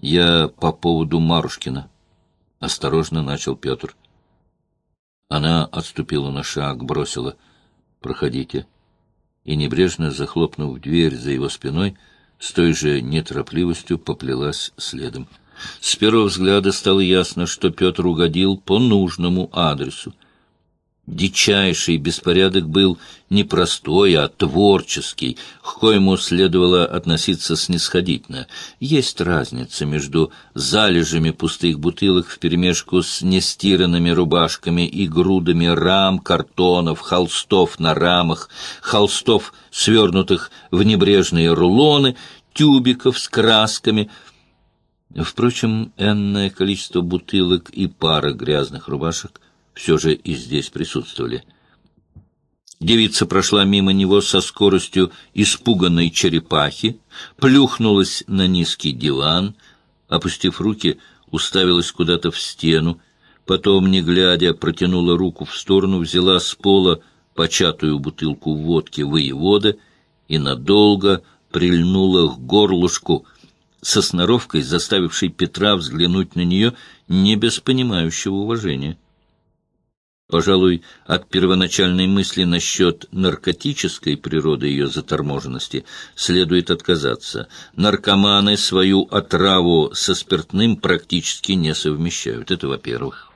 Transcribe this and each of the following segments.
Я по поводу Марушкина. Осторожно начал Петр. Она отступила на шаг, бросила. «Проходите». И, небрежно захлопнув дверь за его спиной, с той же неторопливостью поплелась следом. С первого взгляда стало ясно, что Петр угодил по нужному адресу. Дичайший беспорядок был не простой, а творческий, к коему следовало относиться снисходительно. Есть разница между залежами пустых бутылок вперемешку с нестиранными рубашками и грудами рам, картонов, холстов на рамах, холстов, свернутых в небрежные рулоны, тюбиков с красками — Впрочем, энное количество бутылок и пара грязных рубашек все же и здесь присутствовали. Девица прошла мимо него со скоростью испуганной черепахи, плюхнулась на низкий диван, опустив руки, уставилась куда-то в стену, потом, не глядя, протянула руку в сторону, взяла с пола початую бутылку водки воевода и надолго прильнула к горлышку, со сноровкой, заставившей Петра взглянуть на нее не без понимающего уважения. Пожалуй, от первоначальной мысли насчет наркотической природы ее заторможенности следует отказаться. Наркоманы свою отраву со спиртным практически не совмещают. Это во-первых.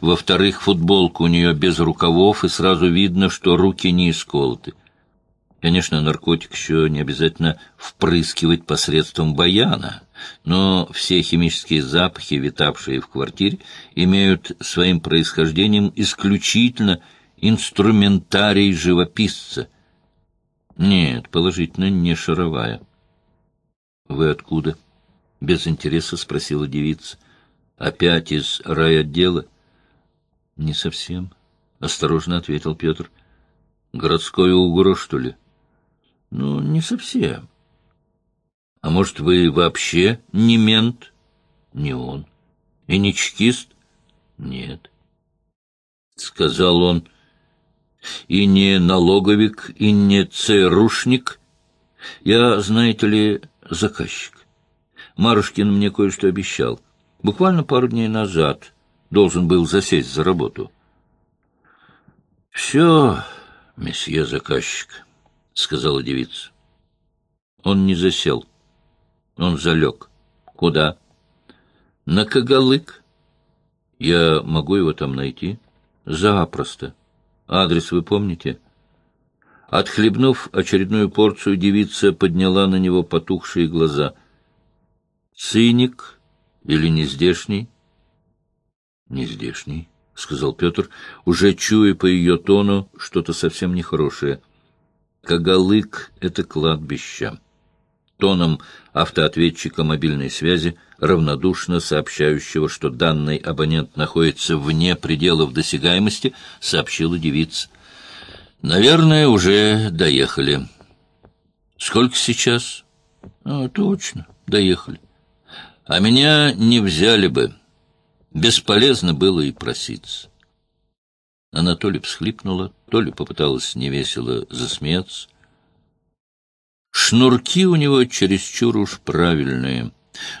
Во-вторых, футболка у нее без рукавов, и сразу видно, что руки не исколоты. Конечно, наркотик еще не обязательно впрыскивать посредством баяна, но все химические запахи, витавшие в квартире, имеют своим происхождением исключительно инструментарий живописца. Нет, положительно, не шаровая. — Вы откуда? — без интереса спросила девица. — Опять из райотдела? — Не совсем, — осторожно ответил Петр. — Городской угро, что ли? — ну, не совсем. А может, вы вообще не мент? Не он. И не чекист? Нет. Сказал он. И не налоговик, и не ЦРУшник. Я, знаете ли, заказчик. Марушкин мне кое-что обещал. Буквально пару дней назад должен был засесть за работу. Все, месье заказчик. — сказала девица. Он не засел. Он залег. Куда? На Кагалык. Я могу его там найти? Запросто. Адрес вы помните? Отхлебнув очередную порцию, девица подняла на него потухшие глаза. Циник или нездешний? Нездешний, — сказал Петр, уже чуя по ее тону что-то совсем нехорошее. — Кагалык — это кладбище. Тоном автоответчика мобильной связи, равнодушно сообщающего, что данный абонент находится вне пределов досягаемости, сообщила девица. «Наверное, уже доехали». «Сколько сейчас?» «А, точно, доехали. А меня не взяли бы. Бесполезно было и проситься». Она то ли всхлипнула, то ли попыталась невесело засмеяться. Шнурки у него чересчур уж правильные.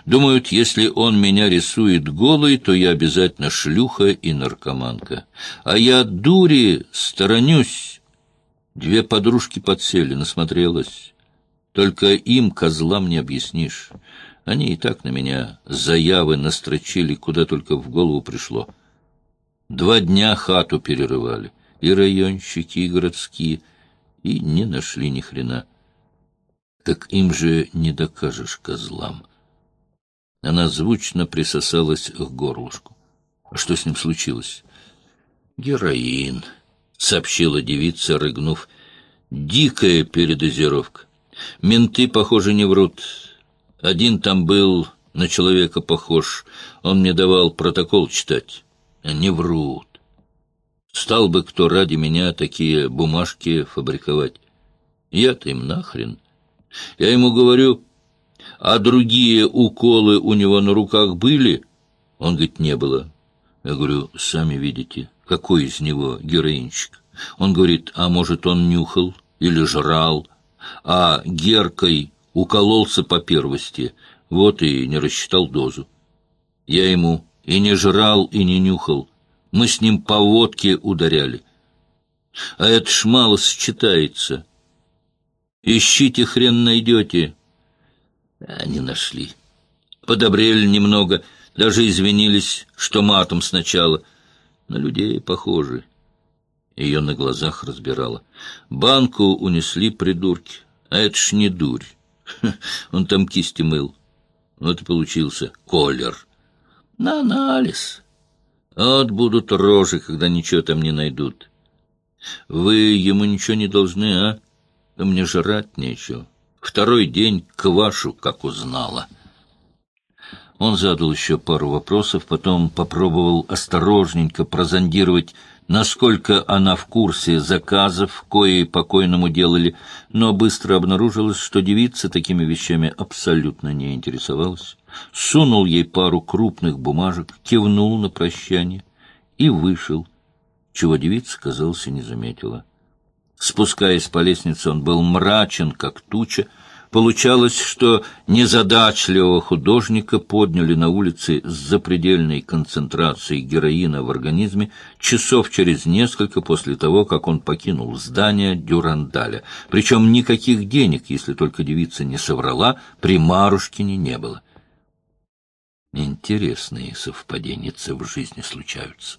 Думают, если он меня рисует голой, то я обязательно шлюха и наркоманка. А я дури сторонюсь. Две подружки подсели, насмотрелась. Только им, козлам, не объяснишь. Они и так на меня заявы настрочили, куда только в голову пришло. Два дня хату перерывали, и районщики, и городские, и не нашли ни хрена. Так им же не докажешь козлам. Она звучно присосалась к горлышку. А что с ним случилось? Героин, сообщила девица, рыгнув. Дикая передозировка. Менты, похоже, не врут. Один там был на человека похож. Он мне давал протокол читать не врут. Стал бы кто ради меня такие бумажки фабриковать. Я-то им нахрен. Я ему говорю, а другие уколы у него на руках были? Он говорит, не было. Я говорю, сами видите, какой из него героинчик. Он говорит, а может, он нюхал или жрал, а геркой укололся по первости. Вот и не рассчитал дозу. Я ему и не жрал, и не нюхал. Мы с ним по водке ударяли. А это ж мало сочетается. Ищите, хрен найдете. Они нашли. Подобрели немного, даже извинились, что матом сначала. На людей похожи. Ее на глазах разбирала. Банку унесли придурки. А это ж не дурь. Он там кисти мыл. Вот и получился колер. На анализ. Вот будут рожи, когда ничего там не найдут. Вы ему ничего не должны, а? Мне жрать нечего. Второй день квашу, как узнала. Он задал еще пару вопросов, потом попробовал осторожненько прозондировать, насколько она в курсе заказов, кои покойному делали, но быстро обнаружилось, что девица такими вещами абсолютно не интересовалась. Сунул ей пару крупных бумажек, кивнул на прощание и вышел, чего девица, казалось, не заметила. Спускаясь по лестнице, он был мрачен, как туча, Получалось, что незадачливого художника подняли на улице с запредельной концентрацией героина в организме часов через несколько после того, как он покинул здание Дюрандаля. Причем никаких денег, если только девица не соврала, при Марушкине не было. Интересные совпадения в жизни случаются.